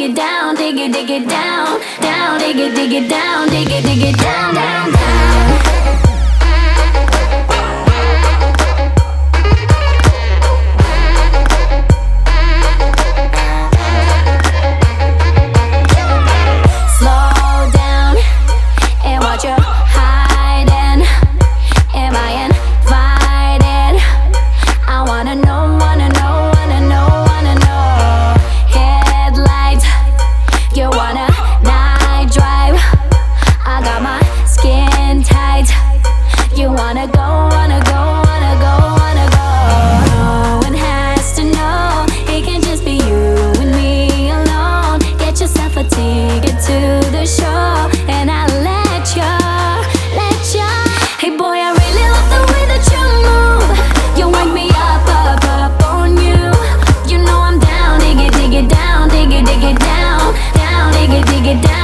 it down, dig it, dig it down, down, dig it, dig it down, dig it, dig it down, down, down. down.